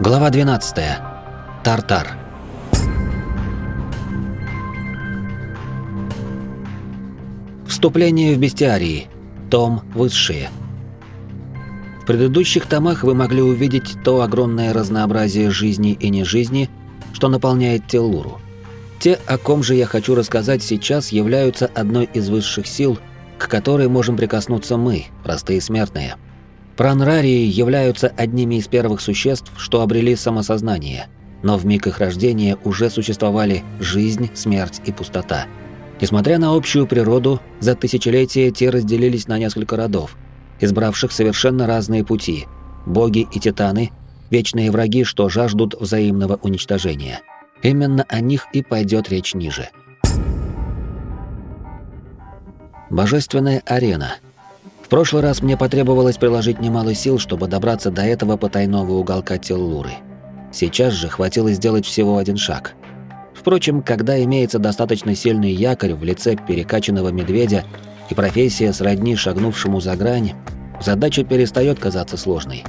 Глава 12. Тартар. Вступление в бестиарии. Том Высшие. В предыдущих томах вы могли увидеть то огромное разнообразие жизни и нежизни, что наполняет Теллуру. Те, о ком же я хочу рассказать сейчас, являются одной из высших сил, к которой можем прикоснуться мы, простые смертные. Пранрарии являются одними из первых существ, что обрели самосознание, но в миг их рождения уже существовали жизнь, смерть и пустота. Несмотря на общую природу, за тысячелетия те разделились на несколько родов, избравших совершенно разные пути. Боги и титаны – вечные враги, что жаждут взаимного уничтожения. Именно о них и пойдет речь ниже. Божественная арена. В прошлый раз мне потребовалось приложить немало сил, чтобы добраться до этого потайного уголка Теллуры. Сейчас же хватило сделать всего один шаг. Впрочем, когда имеется достаточно сильный якорь в лице перекачанного медведя и профессия сродни шагнувшему за грань, задача перестает казаться сложной.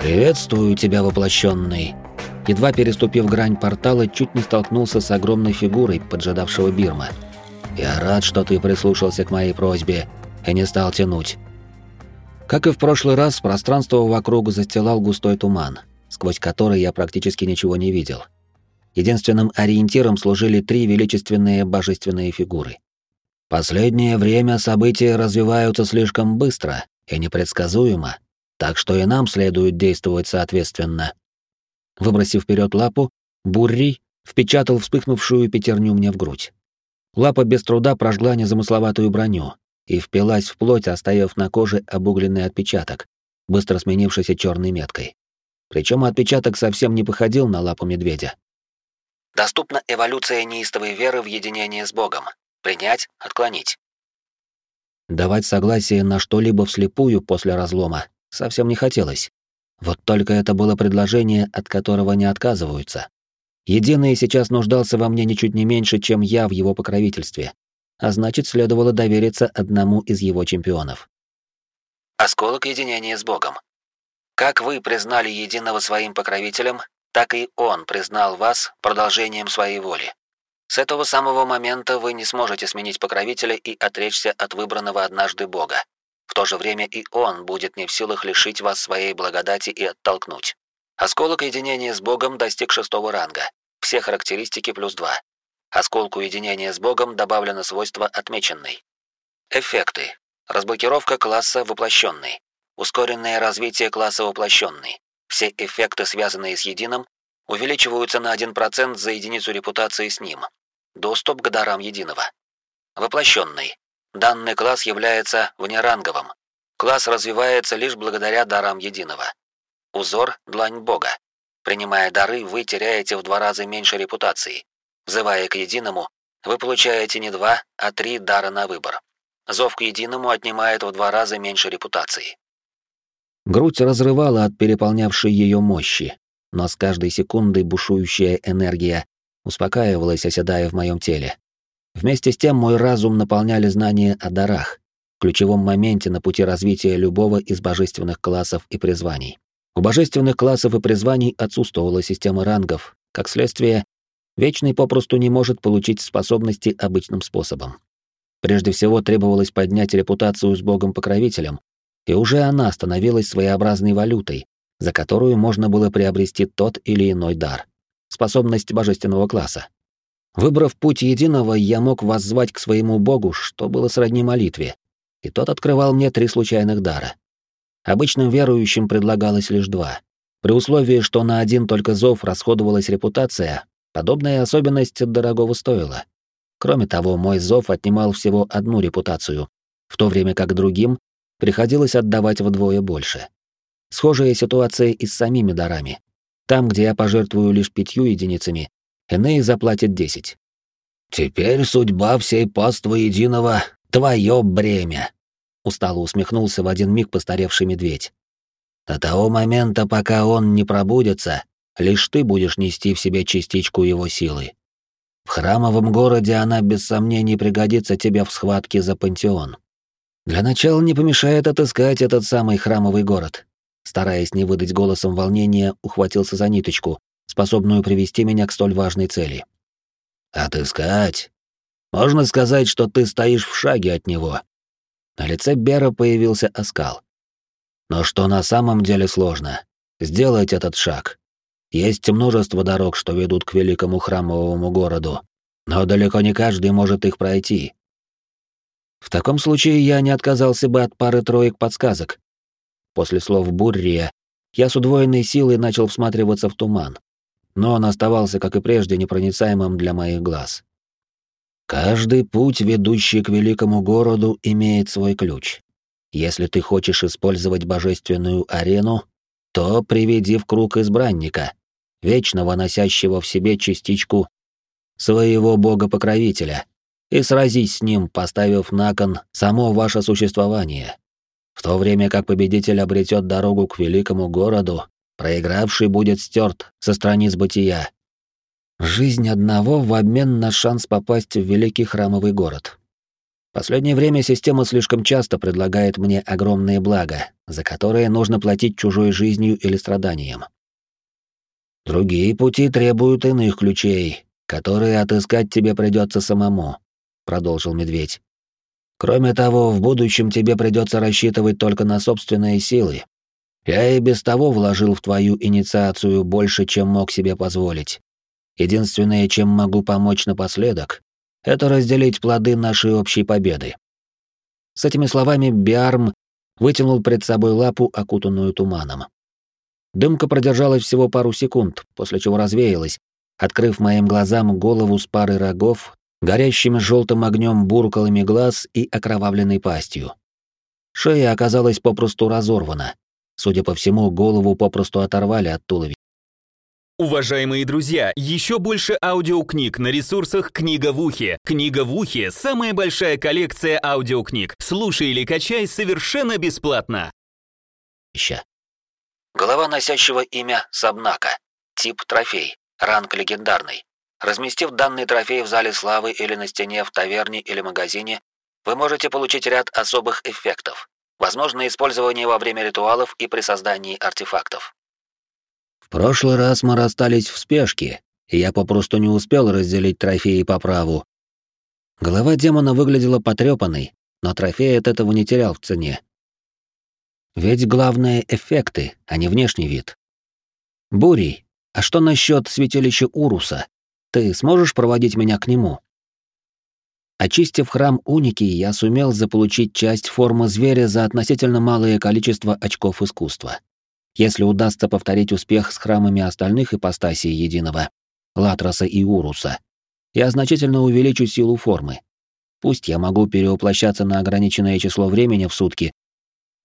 «Приветствую тебя, воплощенный!» Едва переступив грань портала, чуть не столкнулся с огромной фигурой поджидавшего Бирма – я рад, что ты прислушался к моей просьбе и не стал тянуть. Как и в прошлый раз, пространство вокруг застилал густой туман, сквозь который я практически ничего не видел. Единственным ориентиром служили три величественные божественные фигуры. Последнее время события развиваются слишком быстро и непредсказуемо, так что и нам следует действовать соответственно. Выбросив вперед лапу, Бурри впечатал вспыхнувшую пятерню мне в грудь. Лапа без труда прожгла незамысловатую броню и впилась в плоть, оставив на коже обугленный отпечаток, быстро сменившийся черной меткой. Причем отпечаток совсем не походил на лапу медведя. Доступна эволюция неистовой веры в единение с Богом. Принять, отклонить. Давать согласие на что-либо вслепую после разлома совсем не хотелось. Вот только это было предложение, от которого не отказываются. Единый сейчас нуждался во мне ничуть не меньше, чем я в его покровительстве, а значит, следовало довериться одному из его чемпионов. Осколок единения с Богом. Как вы признали Единого своим покровителем, так и он признал вас продолжением своей воли. С этого самого момента вы не сможете сменить покровителя и отречься от выбранного однажды Бога. В то же время и он будет не в силах лишить вас своей благодати и оттолкнуть. Осколок единения с Богом достиг шестого ранга. Все характеристики плюс два. Осколку единения с Богом добавлено свойство отмеченный. Эффекты. Разблокировка класса воплощенный. Ускоренное развитие класса воплощенный. Все эффекты, связанные с единым, увеличиваются на 1% за единицу репутации с ним. Доступ к дарам единого. Воплощенный. Данный класс является внеранговым. Класс развивается лишь благодаря дарам единого. Узор Длань Бога. Принимая дары, вы теряете в два раза меньше репутации. Взывая к единому, вы получаете не два, а три дара на выбор. Зов к единому отнимает в два раза меньше репутации. Грудь разрывала от переполнявшей ее мощи, но с каждой секундой бушующая энергия успокаивалась, оседая в моем теле. Вместе с тем мой разум наполняли знания о дарах, ключевом моменте на пути развития любого из божественных классов и призваний. У божественных классов и призваний отсутствовала система рангов, как следствие, Вечный попросту не может получить способности обычным способом. Прежде всего требовалось поднять репутацию с богом-покровителем, и уже она становилась своеобразной валютой, за которую можно было приобрести тот или иной дар. Способность божественного класса. Выбрав путь единого, я мог воззвать к своему богу, что было сродни молитве, и тот открывал мне три случайных дара. Обычным верующим предлагалось лишь два. При условии, что на один только зов расходовалась репутация, подобная особенность дорогого стоила. Кроме того, мой зов отнимал всего одну репутацию, в то время как другим приходилось отдавать вдвое больше. Схожая ситуация и с самими дарами. Там, где я пожертвую лишь пятью единицами, иные заплатят десять. «Теперь судьба всей паствы единого — твое бремя», устало усмехнулся в один миг постаревший медведь. До того момента, пока он не пробудется, лишь ты будешь нести в себе частичку его силы. В храмовом городе она без сомнений пригодится тебе в схватке за пантеон. Для начала не помешает отыскать этот самый храмовый город. стараясь не выдать голосом волнения, ухватился за ниточку, способную привести меня к столь важной цели. «Отыскать? Можно сказать, что ты стоишь в шаге от него». На лице Бера появился оскал. «Но что на самом деле сложно? Сделать этот шаг. Есть множество дорог, что ведут к великому храмовому городу, но далеко не каждый может их пройти. В таком случае я не отказался бы от пары-троек подсказок. После слов Буррия я с удвоенной силой начал всматриваться в туман, но он оставался, как и прежде, непроницаемым для моих глаз. Каждый путь, ведущий к великому городу, имеет свой ключ. Если ты хочешь использовать божественную арену, то приведи в круг избранника, вечно носящего в себе частичку своего бога-покровителя, и сразись с ним, поставив на кон само ваше существование. В то время как победитель обретет дорогу к великому городу, проигравший будет стерт со страниц бытия. Жизнь одного в обмен на шанс попасть в великий храмовый город. Последнее время система слишком часто предлагает мне огромные блага, за которые нужно платить чужой жизнью или страданием. Другие пути требуют иных ключей, которые отыскать тебе придется самому, продолжил медведь. Кроме того, в будущем тебе придется рассчитывать только на собственные силы. Я и без того вложил в твою инициацию больше, чем мог себе позволить. Единственное, чем могу помочь напоследок, это разделить плоды нашей общей победы. С этими словами Биарм вытянул пред собой лапу, окутанную туманом. Дымка продержалась всего пару секунд, после чего развеялась, открыв моим глазам голову с парой рогов, горящими желтым огнем буркалами глаз и окровавленной пастью. Шея оказалась попросту разорвана. Судя по всему, голову попросту оторвали от туловища. Уважаемые друзья, еще больше аудиокниг на ресурсах «Книга в ухе». «Книга в ухе» — самая большая коллекция аудиокниг. Слушай или качай совершенно бесплатно. Голова носящего имя Сабнака. Тип трофей. Ранг легендарный. Разместив данный трофей в зале славы или на стене в таверне или магазине, вы можете получить ряд особых эффектов. Возможно использование во время ритуалов и при создании артефактов. В прошлый раз мы расстались в спешке, и я попросту не успел разделить трофеи по праву. Голова демона выглядела потрепанной, но трофей от этого не терял в цене. Ведь главное — эффекты, а не внешний вид. Бурий, а что насчет святилища Уруса? Ты сможешь проводить меня к нему? Очистив храм Уники, я сумел заполучить часть формы зверя за относительно малое количество очков искусства. Если удастся повторить успех с храмами остальных ипостасей Единого, Латроса и Уруса, я значительно увеличу силу формы. Пусть я могу перевоплощаться на ограниченное число времени в сутки,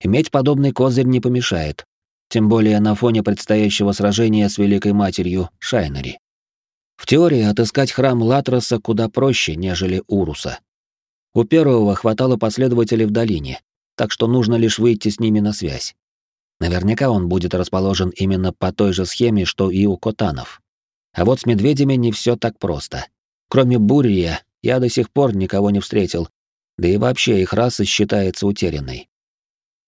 иметь подобный козырь не помешает, тем более на фоне предстоящего сражения с Великой Матерью Шайнери. В теории отыскать храм Латроса куда проще, нежели Уруса. У первого хватало последователей в долине, так что нужно лишь выйти с ними на связь. Наверняка он будет расположен именно по той же схеме, что и у Котанов. А вот с медведями не все так просто. Кроме Бурия, я до сих пор никого не встретил, да и вообще их раса считается утерянной.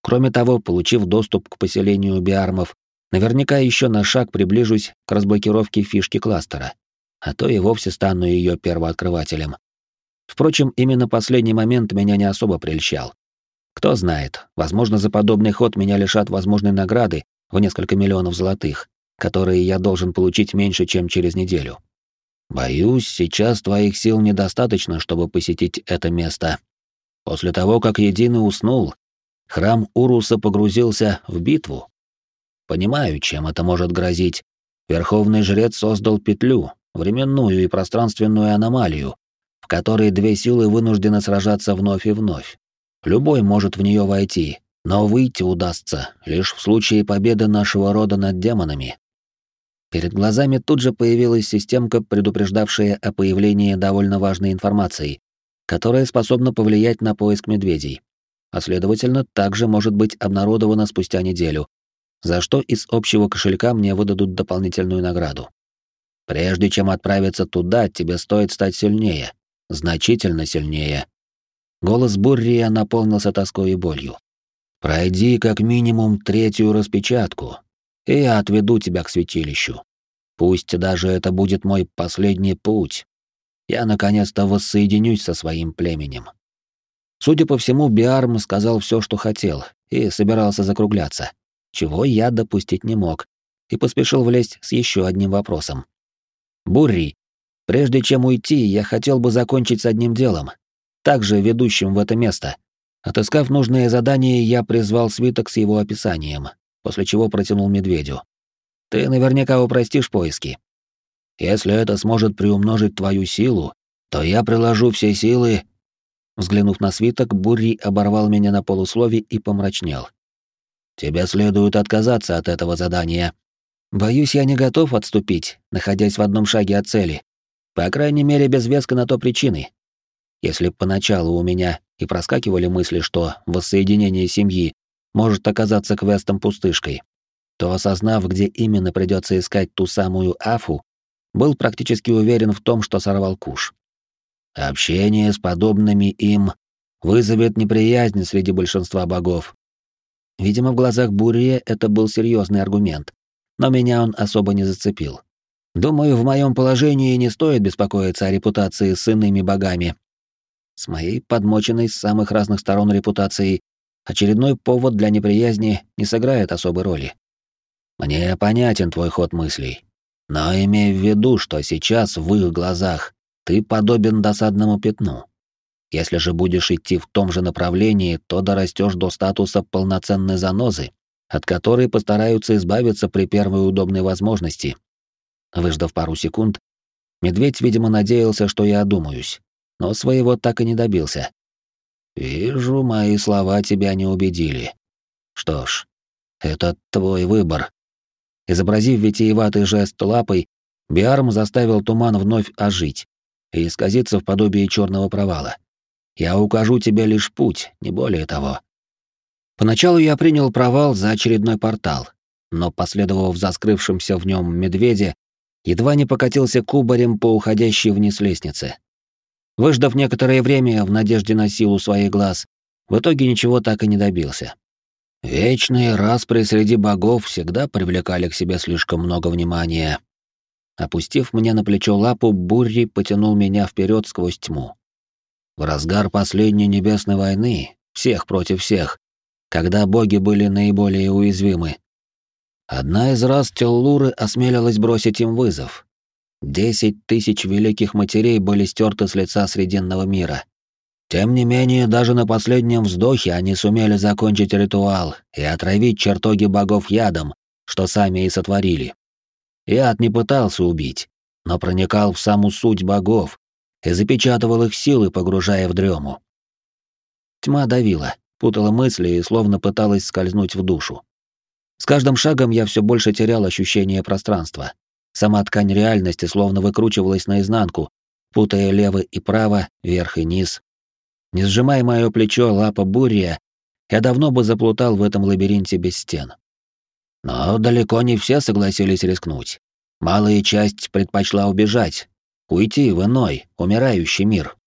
Кроме того, получив доступ к поселению биармов, наверняка еще на шаг приближусь к разблокировке фишки кластера, а то и вовсе стану ее первооткрывателем. Впрочем, именно последний момент меня не особо прельщал. Кто знает, возможно, за подобный ход меня лишат возможной награды в несколько миллионов золотых, которые я должен получить меньше, чем через неделю. Боюсь, сейчас твоих сил недостаточно, чтобы посетить это место. После того, как Единый уснул, храм Уруса погрузился в битву. Понимаю, чем это может грозить. Верховный жрец создал петлю, временную и пространственную аномалию, в которой две силы вынуждены сражаться вновь и вновь. Любой может в нее войти, но выйти удастся лишь в случае победы нашего рода над демонами. Перед глазами тут же появилась системка, предупреждавшая о появлении довольно важной информации, которая способна повлиять на поиск медведей а следовательно, также может быть обнародовано спустя неделю, за что из общего кошелька мне выдадут дополнительную награду. Прежде чем отправиться туда, тебе стоит стать сильнее, значительно сильнее. Голос Буррия наполнился тоской и болью. Пройди как минимум третью распечатку, и я отведу тебя к святилищу. Пусть даже это будет мой последний путь. Я наконец-то воссоединюсь со своим племенем. Судя по всему, Биарм сказал все, что хотел, и собирался закругляться, чего я допустить не мог, и поспешил влезть с еще одним вопросом. Бурри, прежде чем уйти, я хотел бы закончить с одним делом, также ведущим в это место. Отыскав нужное задание, я призвал свиток с его описанием, после чего протянул медведю. Ты наверняка упростишь поиски. Если это сможет приумножить твою силу, то я приложу все силы. Взглянув на свиток, Бурри оборвал меня на полуслове и помрачнел. Тебе следует отказаться от этого задания. Боюсь, я не готов отступить, находясь в одном шаге от цели. По крайней мере, без веска на то причины. Если поначалу у меня и проскакивали мысли, что воссоединение семьи может оказаться квестом-пустышкой, то, осознав, где именно придется искать ту самую Афу, был практически уверен в том, что сорвал куш. Общение с подобными им вызовет неприязнь среди большинства богов. Видимо, в глазах Бурия это был серьезный аргумент, но меня он особо не зацепил. Думаю, в моем положении не стоит беспокоиться о репутации с иными богами. С моей подмоченной с самых разных сторон репутацией очередной повод для неприязни не сыграет особой роли. Мне понятен твой ход мыслей, но имей в виду, что сейчас в их глазах ты подобен досадному пятну. Если же будешь идти в том же направлении, то дорастешь до статуса полноценной занозы, от которой постараются избавиться при первой удобной возможности. Выждав пару секунд, медведь, видимо, надеялся, что я одумаюсь, но своего так и не добился. «Вижу, мои слова тебя не убедили. Что ж, это твой выбор. Изобразив витиеватый жест лапой, Биарм заставил туман вновь ожить и исказиться в подобие черного провала. «Я укажу тебе лишь путь, не более того». Поначалу я принял провал за очередной портал, но, последовав за скрывшимся в нем медведя, едва не покатился кубарем по уходящей вниз лестнице. Выждав некоторое время в надежде на силу своих глаз, в итоге ничего так и не добился. Вечные распри среди богов всегда привлекали к себе слишком много внимания. Опустив мне на плечо лапу, Бурри потянул меня вперед сквозь тьму. В разгар последней небесной войны, всех против всех, когда боги были наиболее уязвимы, одна из раз Теллуры осмелилась бросить им вызов. Десять тысяч великих матерей были стерты с лица Срединного мира — тем не менее, даже на последнем вздохе они сумели закончить ритуал и отравить чертоги богов ядом, что сами и сотворили. Яд не пытался убить, но проникал в саму суть богов и запечатывал их силы, погружая в дрему. Тьма давила, путала мысли и словно пыталась скользнуть в душу. С каждым шагом я все больше терял ощущение пространства. Сама ткань реальности словно выкручивалась наизнанку, путая лево и право, вверх и низ, не сжимая мое плечо лапа буря, я давно бы заплутал в этом лабиринте без стен. Но далеко не все согласились рискнуть. Малая часть предпочла убежать, уйти в иной, умирающий мир.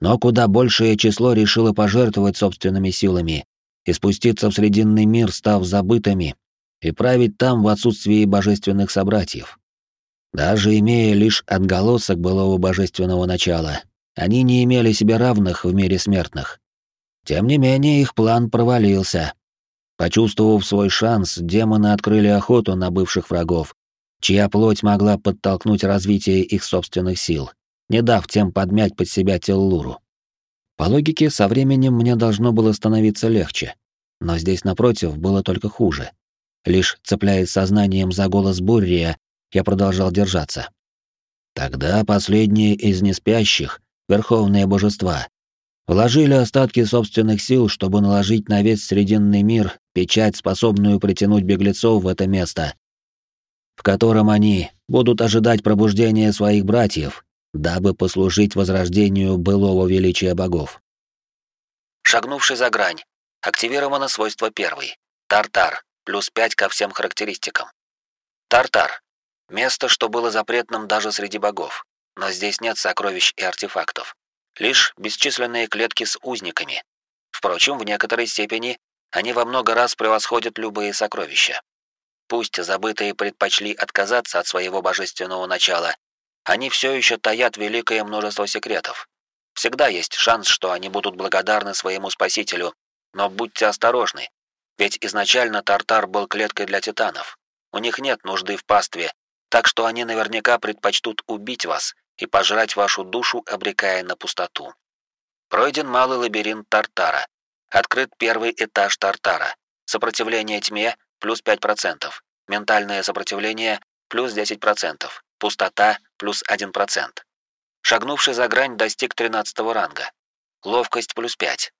Но куда большее число решило пожертвовать собственными силами и спуститься в Срединный мир, став забытыми, и править там в отсутствии божественных собратьев. Даже имея лишь отголосок былого божественного начала, они не имели себе равных в мире смертных. Тем не менее, их план провалился. Почувствовав свой шанс, демоны открыли охоту на бывших врагов, чья плоть могла подтолкнуть развитие их собственных сил, не дав тем подмять под себя Теллуру. По логике, со временем мне должно было становиться легче, но здесь, напротив, было только хуже. Лишь цепляясь сознанием за голос Буррия, я продолжал держаться. Тогда последние из неспящих верховные божества, вложили остатки собственных сил, чтобы наложить на весь Срединный мир печать, способную притянуть беглецов в это место, в котором они будут ожидать пробуждения своих братьев, дабы послужить возрождению былого величия богов. Шагнувший за грань. Активировано свойство первый. Тартар. Плюс 5 ко всем характеристикам. Тартар. Место, что было запретным даже среди богов но здесь нет сокровищ и артефактов. Лишь бесчисленные клетки с узниками. Впрочем, в некоторой степени Они во много раз превосходят любые сокровища. Пусть забытые предпочли отказаться от своего божественного начала, они все еще таят великое множество секретов. Всегда есть шанс, что они будут благодарны своему спасителю, но будьте осторожны, ведь изначально Тартар был клеткой для титанов. У них нет нужды в пастве, так что они наверняка предпочтут убить вас и пожрать вашу душу, обрекая на пустоту. Пройден малый лабиринт Тартара. Открыт первый этаж Тартара. Сопротивление тьме плюс 5%. Ментальное сопротивление плюс 10%. Пустота плюс 1%. Шагнувший за грань достиг 13 ранга. Ловкость плюс 5.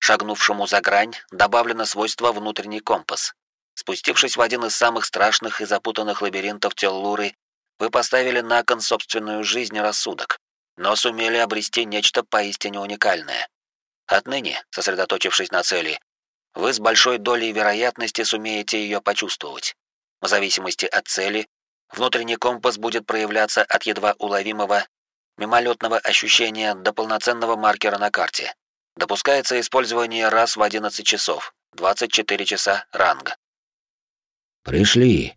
Шагнувшему за грань добавлено свойство внутренний компас. Спустившись в один из самых страшных и запутанных лабиринтов Теллуры, вы поставили на кон собственную жизнь и рассудок, но сумели обрести нечто поистине уникальное. Отныне, сосредоточившись на цели, вы с большой долей вероятности сумеете ее почувствовать. В зависимости от цели, внутренний компас будет проявляться от едва уловимого мимолетного ощущения до полноценного маркера на карте. Допускается использование раз в 11 часов, 24 часа ранга. Пришли.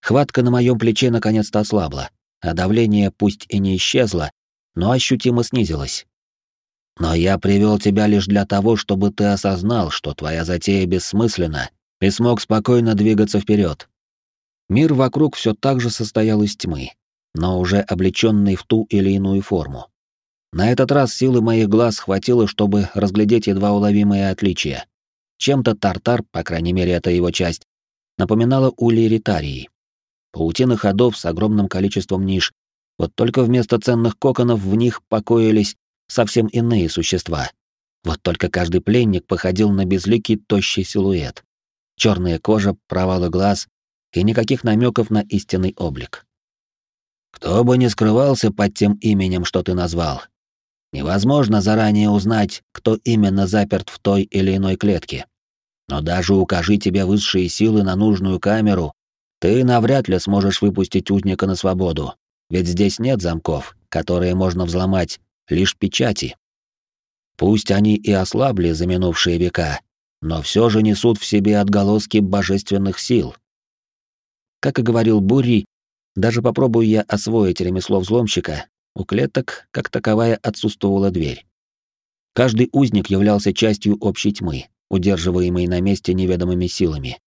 Хватка на моем плече наконец-то ослабла, а давление пусть и не исчезло, но ощутимо снизилось. Но я привел тебя лишь для того, чтобы ты осознал, что твоя затея бессмысленна, и смог спокойно двигаться вперед. Мир вокруг все так же состоял из тьмы, но уже облеченный в ту или иную форму. На этот раз силы моих глаз хватило, чтобы разглядеть едва уловимые отличия. Чем-то Тартар, по крайней мере, это его часть, напоминала улей ритарии. Паутины ходов с огромным количеством ниш, вот только вместо ценных коконов в них покоились совсем иные существа. Вот только каждый пленник походил на безликий тощий силуэт. Черная кожа, провалы глаз и никаких намеков на истинный облик. Кто бы ни скрывался под тем именем, что ты назвал, невозможно заранее узнать, кто именно заперт в той или иной клетке. Но даже укажи тебе высшие силы на нужную камеру, ты навряд ли сможешь выпустить узника на свободу, ведь здесь нет замков, которые можно взломать, лишь печати. Пусть они и ослабли за минувшие века, но все же несут в себе отголоски божественных сил. Как и говорил Бурри, даже попробую я освоить ремесло взломщика, у клеток, как таковая, отсутствовала дверь. Каждый узник являлся частью общей тьмы, удерживаемой на месте неведомыми силами.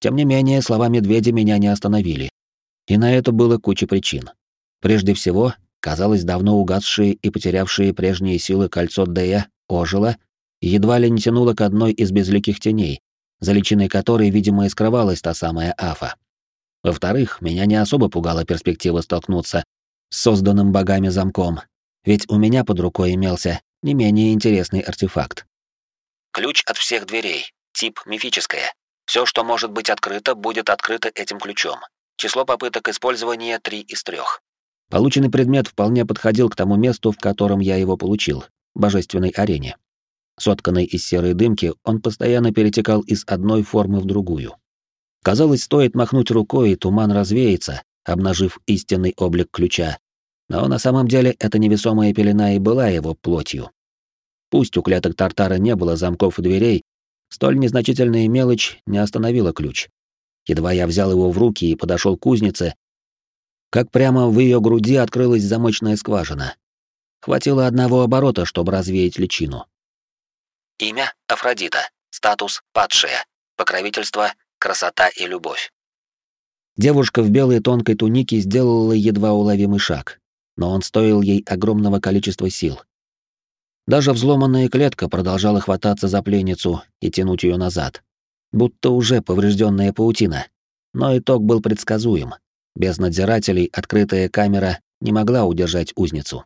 Тем не менее, слова медведя меня не остановили. И на это было куча причин. Прежде всего, казалось, давно угасшие и потерявшие прежние силы кольцо Дея ожило и едва ли не тянуло к одной из безликих теней, за личиной которой, видимо, и скрывалась та самая Афа. Во-вторых, меня не особо пугала перспектива столкнуться с созданным богами замком, ведь у меня под рукой имелся не менее интересный артефакт. Ключ от всех дверей. Тип мифическое. Все, что может быть открыто, будет открыто этим ключом. Число попыток использования 3 из 3. Полученный предмет вполне подходил к тому месту, в котором я его получил божественной арене. Сотканный из серой дымки, он постоянно перетекал из одной формы в другую. Казалось, стоит махнуть рукой, и туман развеется, обнажив истинный облик ключа. Но на самом деле эта невесомая пелена и была его плотью. Пусть у клеток Тартара не было замков и дверей, столь незначительная мелочь не остановила ключ. Едва я взял его в руки и подошел к кузнице, как прямо в ее груди открылась замочная скважина. Хватило одного оборота, чтобы развеять личину. Имя — Афродита. Статус — падшая. Покровительство — красота и любовь. Девушка в белой тонкой тунике сделала едва уловимый шаг, но он стоил ей огромного количества сил. Даже взломанная клетка продолжала хвататься за пленницу и тянуть ее назад, будто уже поврежденная паутина. Но итог был предсказуем. Без надзирателей открытая камера не могла удержать узницу.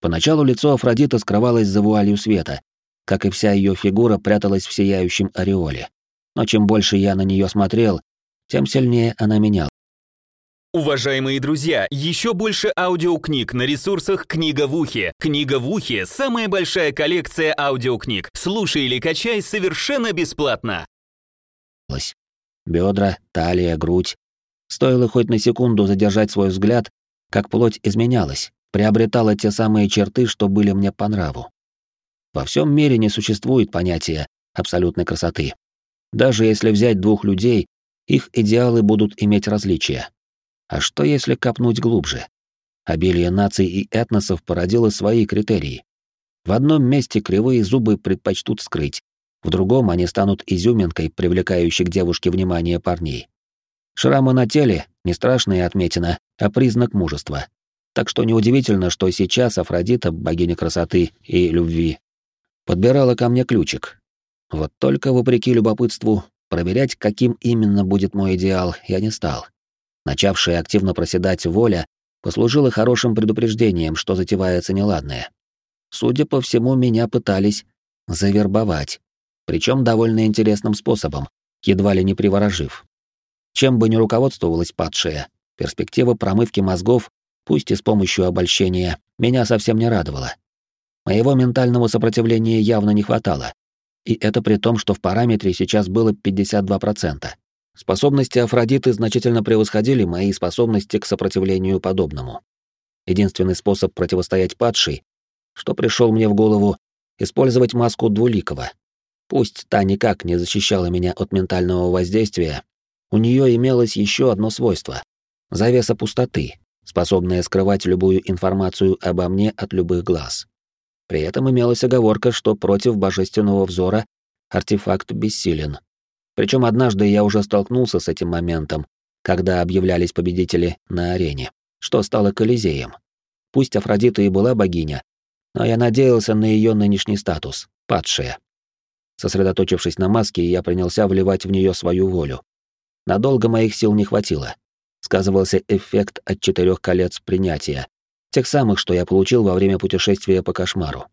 Поначалу лицо Афродиты скрывалось за вуалью света, как и вся ее фигура пряталась в сияющем ореоле. Но чем больше я на нее смотрел, тем сильнее она менялась. Уважаемые друзья, еще больше аудиокниг на ресурсах «Книга в ухе». «Книга в ухе» — самая большая коллекция аудиокниг. Слушай или качай совершенно бесплатно. Бедра, талия, грудь. Стоило хоть на секунду задержать свой взгляд, как плоть изменялась, приобретала те самые черты, что были мне по нраву. Во всем мире не существует понятия абсолютной красоты. Даже если взять двух людей, их идеалы будут иметь различия. А что если копнуть глубже? Обилие наций и этносов породило свои критерии. В одном месте кривые зубы предпочтут скрыть, в другом они станут изюминкой, привлекающей к девушке внимание парней. Шрамы на теле — не страшная отметина, а признак мужества. Так что неудивительно, что сейчас Афродита, богиня красоты и любви, подбирала ко мне ключик. Вот только, вопреки любопытству, проверять, каким именно будет мой идеал, я не стал. Начавшая активно проседать воля послужила хорошим предупреждением, что затевается неладное. Судя по всему, меня пытались завербовать, причем довольно интересным способом, едва ли не приворожив. Чем бы ни руководствовалась падшая, перспектива промывки мозгов, пусть и с помощью обольщения, меня совсем не радовала. Моего ментального сопротивления явно не хватало. И это при том, что в параметре сейчас было 52%. Способности Афродиты значительно превосходили мои способности к сопротивлению подобному. Единственный способ противостоять падшей, что пришел мне в голову, использовать маску двуликого. Пусть та никак не защищала меня от ментального воздействия, у нее имелось еще одно свойство — завеса пустоты, способная скрывать любую информацию обо мне от любых глаз. При этом имелась оговорка, что против божественного взора артефакт бессилен. Причем однажды я уже столкнулся с этим моментом, когда объявлялись победители на арене, что стало Колизеем. Пусть Афродита и была богиня, но я надеялся на ее нынешний статус — падшая. Сосредоточившись на маске, я принялся вливать в нее свою волю. Надолго моих сил не хватило. Сказывался эффект от четырех колец принятия, тех самых, что я получил во время путешествия по кошмару.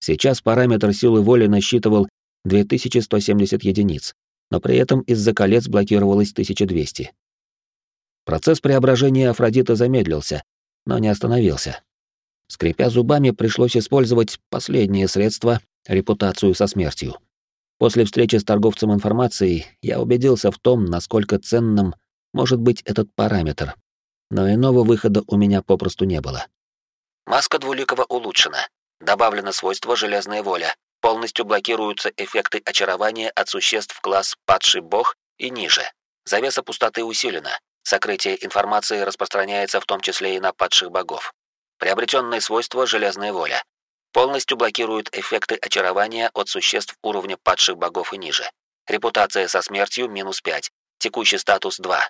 Сейчас параметр силы воли насчитывал 2170 единиц, но при этом из-за колец блокировалось 1200. Процесс преображения Афродиты замедлился, но не остановился. Скрипя зубами, пришлось использовать последнее средство — репутацию со смертью. После встречи с торговцем информацией я убедился в том, насколько ценным может быть этот параметр, но иного выхода у меня попросту не было. Маска двуликого улучшена. Добавлено свойство «Железная воля». Полностью блокируются эффекты очарования от существ класс «Падший бог» и ниже. Завеса пустоты усилена. Сокрытие информации распространяется в том числе и на падших богов. Приобретенное свойство «Железная воля». Полностью блокирует эффекты очарования от существ уровня падших богов и ниже. Репутация со смертью минус 5. Текущий статус 2.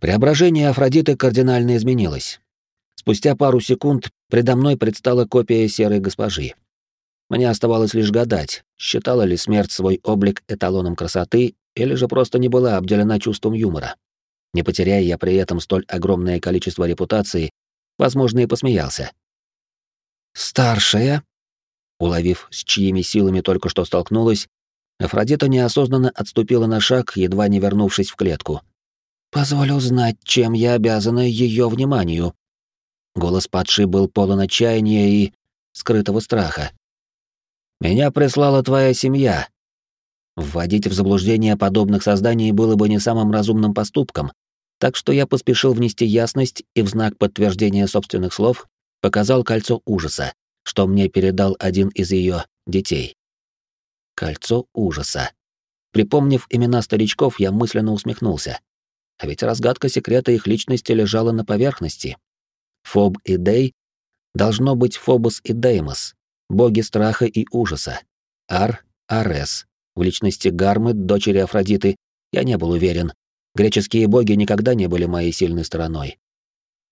Преображение Афродиты кардинально изменилось. Спустя пару секунд предо мной предстала копия серой госпожи. Мне оставалось лишь гадать, считала ли смерть свой облик эталоном красоты или же просто не была обделена чувством юмора. Не потеряя я при этом столь огромное количество репутации, возможно, и посмеялся. «Старшая?» Уловив, с чьими силами только что столкнулась, Афродита неосознанно отступила на шаг, едва не вернувшись в клетку. «Позволю знать, чем я обязана ее вниманию». Голос падшей был полон отчаяния и скрытого страха. «Меня прислала твоя семья». Вводить в заблуждение подобных созданий было бы не самым разумным поступком, так что я поспешил внести ясность и в знак подтверждения собственных слов показал кольцо ужаса, что мне передал один из ее детей. Кольцо ужаса. Припомнив имена старичков, я мысленно усмехнулся. А ведь разгадка секрета их личности лежала на поверхности. Фоб и Дей должно быть Фобос и Деймос, боги страха и ужаса. Ар — Арес. В личности Гармы, дочери Афродиты, я не был уверен. Греческие боги никогда не были моей сильной стороной.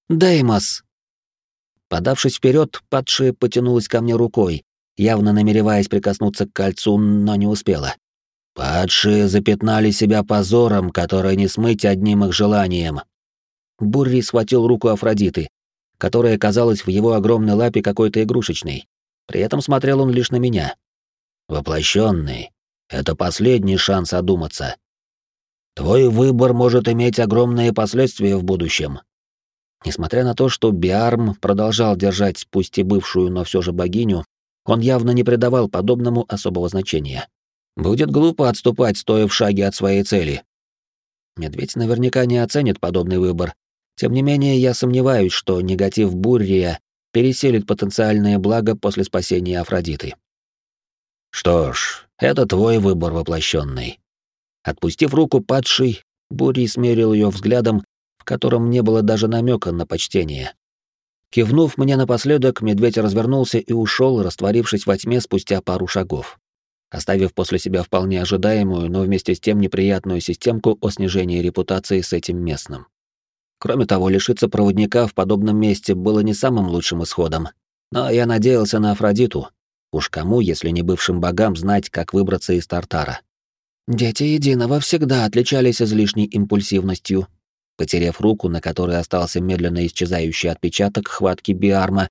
«Деймос!» Подавшись вперед, падшая потянулась ко мне рукой, явно намереваясь прикоснуться к кольцу, но не успела. Падшие запятнали себя позором, который не смыть одним их желанием. Бурри схватил руку Афродиты, которая казалась в его огромной лапе какой-то игрушечной. При этом смотрел он лишь на меня. Воплощенный, это последний шанс одуматься. Твой выбор может иметь огромные последствия в будущем. Несмотря на то, что Биарм продолжал держать пусть и бывшую, но все же богиню, он явно не придавал подобному особого значения. Будет глупо отступать, стоя в шаге от своей цели. Медведь наверняка не оценит подобный выбор. Тем не менее, я сомневаюсь, что негатив Буррия переселит потенциальное благо после спасения Афродиты. Что ж, это твой выбор воплощенный. Отпустив руку падший, Бури смерил ее взглядом, котором не было даже намека на почтение. Кивнув мне напоследок, медведь развернулся и ушел, растворившись во тьме спустя пару шагов, оставив после себя вполне ожидаемую, но вместе с тем неприятную системку о снижении репутации с этим местным. Кроме того, лишиться проводника в подобном месте было не самым лучшим исходом, но я надеялся на Афродиту. Уж кому, если не бывшим богам, знать, как выбраться из Тартара. Дети Единого всегда отличались излишней импульсивностью. Потерев руку, на которой остался медленно исчезающий отпечаток хватки Биарма,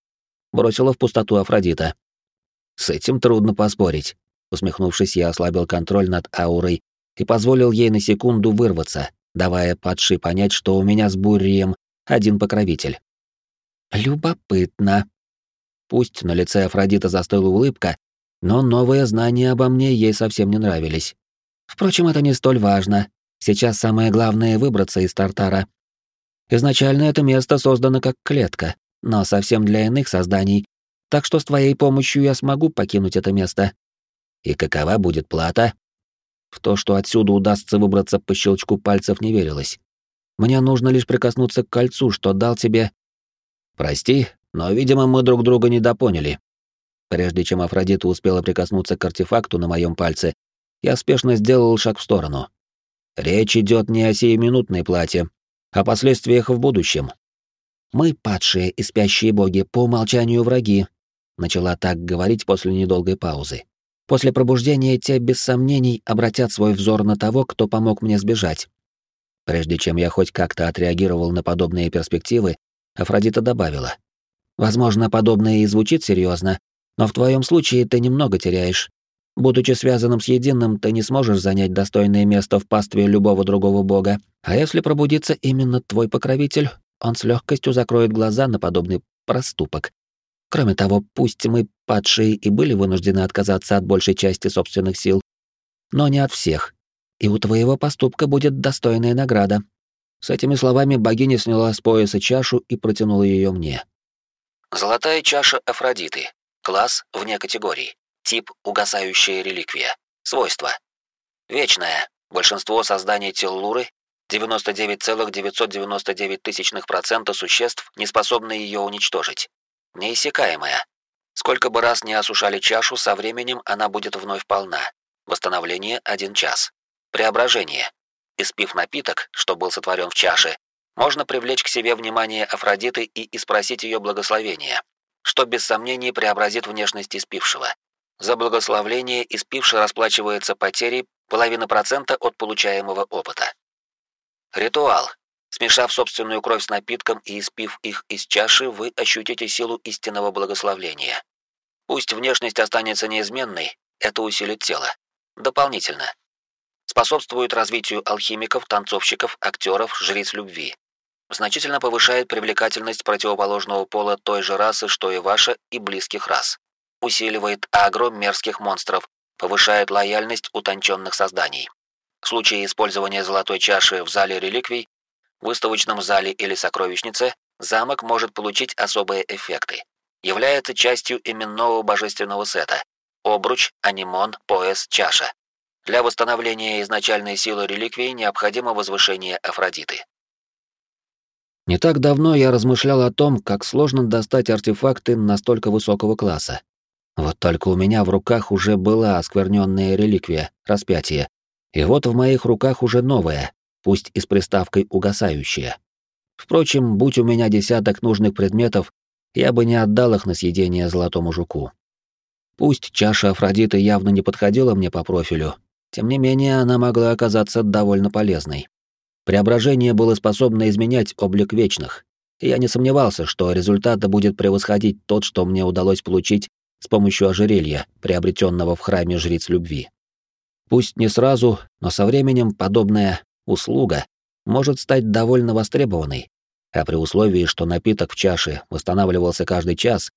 бросила в пустоту Афродита. С этим трудно поспорить. Усмехнувшись, я ослабил контроль над аурой и позволил ей на секунду вырваться, давая падшей понять, что у меня с Буррием один покровитель. Любопытно. Пусть на лице Афродита застыла улыбка, но новые знания обо мне ей совсем не нравились. Впрочем, это не столь важно. Сейчас самое главное — выбраться из Тартара. Изначально это место создано как клетка, но совсем для иных созданий, так что с твоей помощью я смогу покинуть это место. И какова будет плата? В то, что отсюда удастся выбраться по щелчку пальцев, не верилось. Мне нужно лишь прикоснуться к кольцу, что дал тебе... Прости, но, видимо, мы друг друга недопоняли. Прежде чем Афродита успела прикоснуться к артефакту на моем пальце, я спешно сделал шаг в сторону. Речь идет не о сиюминутной плате, о последствиях в будущем. Мы, падшие и спящие боги, по умолчанию враги, начала так говорить после недолгой паузы. После пробуждения те без сомнений обратят свой взор на того, кто помог мне сбежать. Прежде чем я хоть как-то отреагировал на подобные перспективы, Афродита добавила. Возможно, подобное и звучит серьезно, но в твоем случае ты немного теряешь. Будучи связанным с единым, ты не сможешь занять достойное место в пастве любого другого бога. А если пробудится именно твой покровитель, он с легкостью закроет глаза на подобный проступок. Кроме того, пусть мы, падшие, и были вынуждены отказаться от большей части собственных сил, но не от всех. И у твоего поступка будет достойная награда. С этими словами богиня сняла с пояса чашу и протянула ее мне. Золотая чаша Афродиты. Класс вне категорий. Тип угасающая реликвия. Свойства. Вечная. Большинство созданий Теллуры 99,999% существ не способны ее уничтожить. Неиссякаемая. Сколько бы раз не осушали чашу, со временем она будет вновь полна. Восстановление 1 час. Преображение. Испив напиток, что был сотворен в чаше, можно привлечь к себе внимание Афродиты и испросить ее благословения, что без сомнений преобразит внешность испившего. За благословление испивший расплачивается потерей половины процента от получаемого опыта. Ритуал. Смешав собственную кровь с напитком и испив их из чаши, вы ощутите силу истинного благословления. Пусть внешность останется неизменной, это усилит тело. Дополнительно. Способствует развитию алхимиков, танцовщиков, актеров, жриц любви. Значительно повышает привлекательность противоположного пола той же расы, что и ваша, и близких рас усиливает агро мерзких монстров, повышает лояльность утонченных созданий. В случае использования золотой чаши в зале реликвий, выставочном зале или сокровищнице, замок может получить особые эффекты. Является частью именного божественного сета. Обруч, анимон, пояс, чаша. Для восстановления изначальной силы реликвии необходимо возвышение Афродиты. Не так давно я размышлял о том, как сложно достать артефакты настолько высокого класса. Вот только у меня в руках уже была оскверненная реликвия, распятие. И вот в моих руках уже новая, пусть и с приставкой «угасающая». Впрочем, будь у меня десяток нужных предметов, я бы не отдал их на съедение золотому жуку. Пусть чаша Афродиты явно не подходила мне по профилю, тем не менее она могла оказаться довольно полезной. Преображение было способно изменять облик вечных, я не сомневался, что результат будет превосходить тот, что мне удалось получить с помощью ожерелья, приобретенного в храме жриц любви. Пусть не сразу, но со временем подобная услуга может стать довольно востребованной, а при условии, что напиток в чаше восстанавливался каждый час,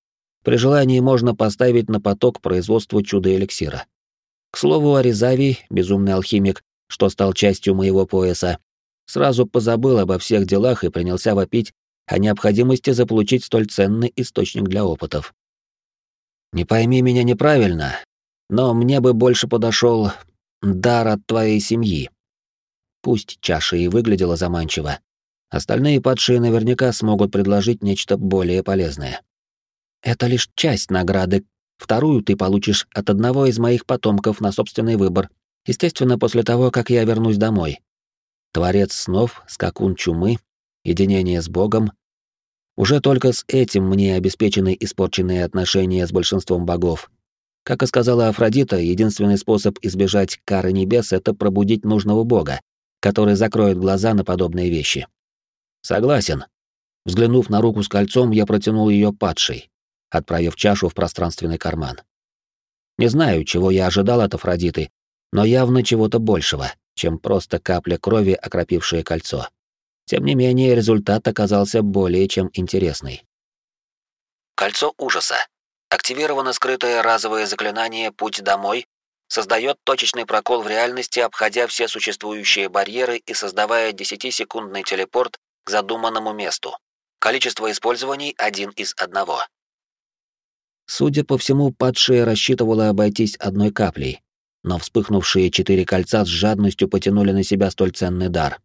при желании можно поставить на поток производство чудо-эликсира. К слову, Аризавий, безумный алхимик, что стал частью моего пояса, сразу позабыл обо всех делах и принялся вопить о необходимости заполучить столь ценный источник для опытов. Не пойми меня неправильно, но мне бы больше подошел дар от твоей семьи. Пусть чаша и выглядела заманчиво, остальные падшие наверняка смогут предложить нечто более полезное. Это лишь часть награды. Вторую ты получишь от одного из моих потомков на собственный выбор, естественно, после того, как я вернусь домой. Творец снов, скакун чумы, единение с Богом. Уже только с этим мне обеспечены испорченные отношения с большинством богов. Как и сказала Афродита, единственный способ избежать кары небес — это пробудить нужного бога, который закроет глаза на подобные вещи. Согласен. Взглянув на руку с кольцом, я протянул ее падшей, отправив чашу в пространственный карман. Не знаю, чего я ожидал от Афродиты, но явно чего-то большего, чем просто капля крови, окропившая кольцо. Тем не менее, результат оказался более чем интересный. Кольцо ужаса. Активировано скрытое разовое заклинание «Путь домой», создает точечный прокол в реальности, обходя все существующие барьеры и создавая 10-секундный телепорт к задуманному месту. Количество использований один из одного. Судя по всему, падшая рассчитывала обойтись одной каплей, но вспыхнувшие четыре кольца с жадностью потянули на себя столь ценный дар.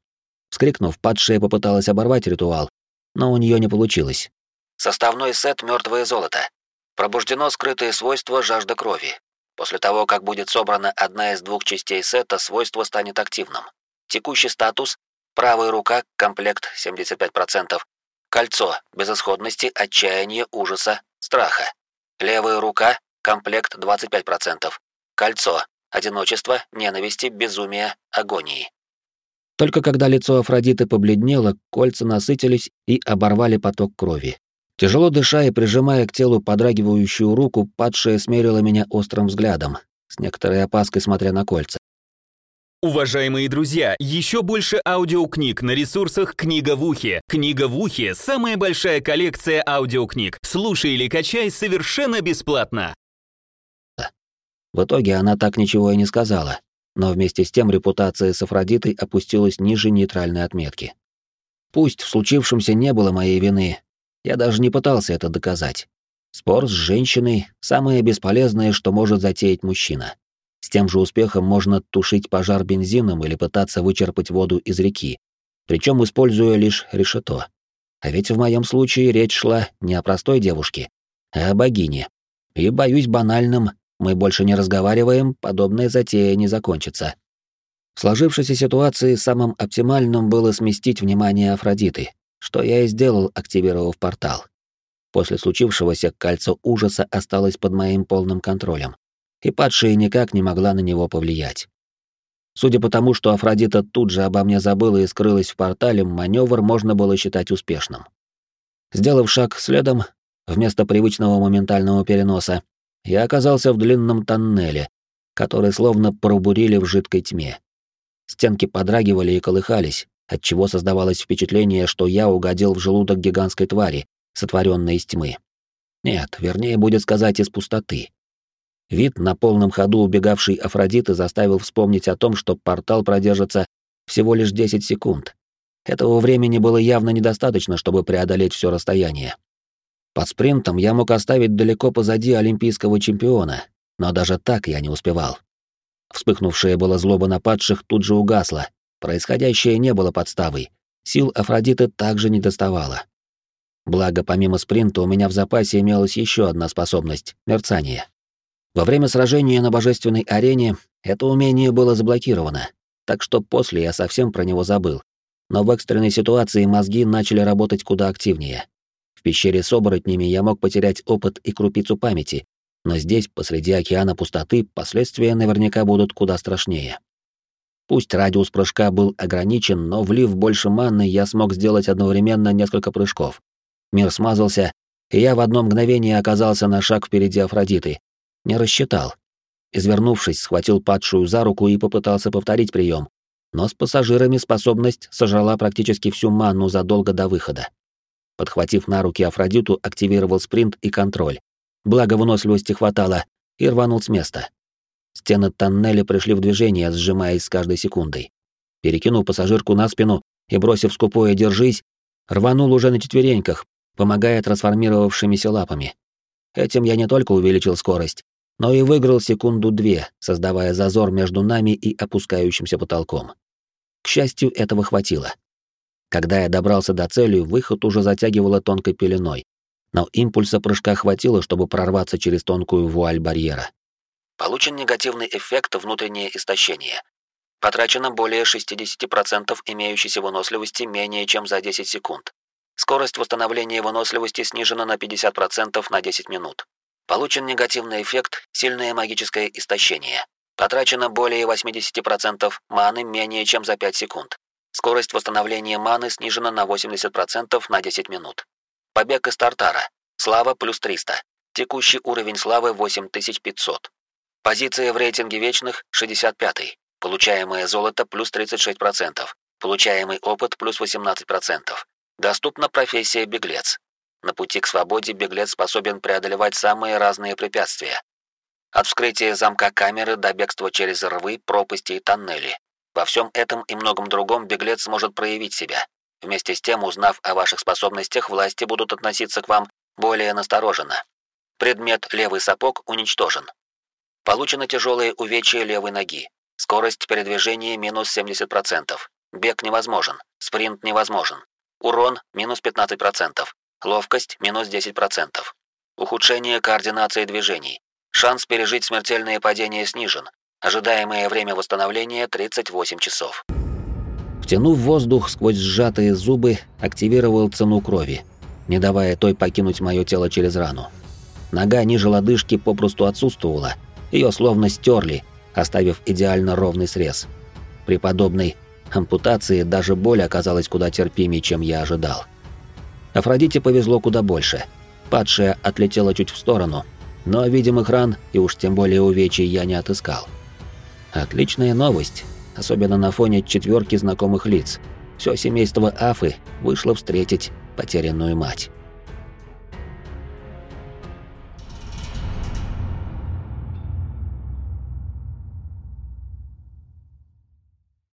Вскрикнув, падшая попыталась оборвать ритуал, но у нее не получилось. Составной сет «Мертвое золото». Пробуждено скрытое свойство «Жажда крови». После того, как будет собрана одна из двух частей сета, свойство станет активным. Текущий статус – правая рука, комплект 75%, кольцо, безысходности, отчаяния, ужаса, страха. Левая рука, комплект 25%. Кольцо, одиночество, ненависти, безумия, агонии. Только когда лицо Афродиты побледнело, кольца насытились и оборвали поток крови. Тяжело дыша и прижимая к телу подрагивающую руку, падшая смерила меня острым взглядом, с некоторой опаской смотря на кольца. Уважаемые друзья, еще больше аудиокниг на ресурсах «Книга в ухе». «Книга в ухе» — самая большая коллекция аудиокниг. Слушай или качай совершенно бесплатно. В итоге она так ничего и не сказала, но вместе с тем репутация с Афродитой опустилась ниже нейтральной отметки. Пусть в случившемся не было моей вины, я даже не пытался это доказать. Спор с женщиной — самое бесполезное, что может затеять мужчина. С тем же успехом можно тушить пожар бензином или пытаться вычерпать воду из реки, причем используя лишь решето. А ведь в моем случае речь шла не о простой девушке, а о богине. И, боюсь, банальным «мы больше не разговариваем», подобная затея не закончится. В сложившейся ситуации самым оптимальным было сместить внимание Афродиты, что я и сделал, активировав портал. После случившегося кольцо ужаса осталось под моим полным контролем и падшая никак не могла на него повлиять. Судя по тому, что Афродита тут же обо мне забыла и скрылась в портале, маневр можно было считать успешным. Сделав шаг следом, вместо привычного моментального переноса, я оказался в длинном тоннеле, который словно пробурили в жидкой тьме. Стенки подрагивали и колыхались, отчего создавалось впечатление, что я угодил в желудок гигантской твари, сотворенной из тьмы. Нет, вернее будет сказать из пустоты. Вид на полном ходу убегавшей Афродиты заставил вспомнить о том, что портал продержится всего лишь 10 секунд. Этого времени было явно недостаточно, чтобы преодолеть все расстояние. Под спринтом я мог оставить далеко позади олимпийского чемпиона, но даже так я не успевал. Вспыхнувшая была злоба нападших тут же угасла. Происходящее не было подставой. Сил Афродиты также не доставало. Благо, помимо спринта у меня в запасе имелась еще одна способность — мерцание. Во время сражения на божественной арене это умение было заблокировано, так что после я совсем про него забыл. Но в экстренной ситуации мозги начали работать куда активнее. В пещере с оборотнями я мог потерять опыт и крупицу памяти, но здесь, посреди океана пустоты, последствия наверняка будут куда страшнее. Пусть радиус прыжка был ограничен, но влив больше манны, я смог сделать одновременно несколько прыжков. Мир смазался, и я в одно мгновение оказался на шаг впереди Афродиты, не рассчитал. Извернувшись, схватил падшую за руку и попытался повторить прием, но с пассажирами способность сожрала практически всю манну задолго до выхода. Подхватив на руки Афродиту, активировал спринт и контроль. Благо выносливости хватало, и рванул с места. Стены тоннеля пришли в движение, сжимаясь с каждой секундой. Перекинув пассажирку на спину и бросив скупое «держись», рванул уже на четвереньках, помогая трансформировавшимися лапами. Этим я не только увеличил скорость, но и выиграл секунду-две, создавая зазор между нами и опускающимся потолком. К счастью, этого хватило. Когда я добрался до цели, выход уже затягивало тонкой пеленой, но импульса прыжка хватило, чтобы прорваться через тонкую вуаль барьера. Получен негативный эффект внутреннее истощение. Потрачено более 60% имеющейся выносливости менее чем за 10 секунд. Скорость восстановления выносливости снижена на 50% на 10 минут. Получен негативный эффект «Сильное магическое истощение». Потрачено более 80% маны менее чем за 5 секунд. Скорость восстановления маны снижена на 80% на 10 минут. Побег из Тартара. Слава плюс 300. Текущий уровень славы 8500. Позиция в рейтинге вечных 65. Получаемое золото плюс 36%. Получаемый опыт плюс 18%. Доступна профессия беглец. На пути к свободе беглец способен преодолевать самые разные препятствия. От вскрытия замка камеры до бегства через рвы, пропасти и тоннели. Во всем этом и многом другом беглец сможет проявить себя. Вместе с тем, узнав о ваших способностях, власти будут относиться к вам более настороженно. Предмет «Левый сапог» уничтожен. Получено тяжелое увечье левой ноги. Скорость передвижения минус 70%. Бег невозможен. Спринт невозможен. Урон минус 15%. Ловкость минус 10%. Ухудшение координации движений. Шанс пережить смертельное падение снижен. Ожидаемое время восстановления 38 часов. Втянув воздух сквозь сжатые зубы, активировал цену крови, не давая той покинуть мое тело через рану. Нога ниже лодыжки попросту отсутствовала, ее словно стерли, оставив идеально ровный срез. При подобной ампутации даже боль оказалась куда терпимее, чем я ожидал. Афродите повезло куда больше. Падшая отлетела чуть в сторону, но видимых ран и уж тем более увечий я не отыскал. Отличная новость, особенно на фоне четверки знакомых лиц. Все семейство Афы вышло встретить потерянную мать.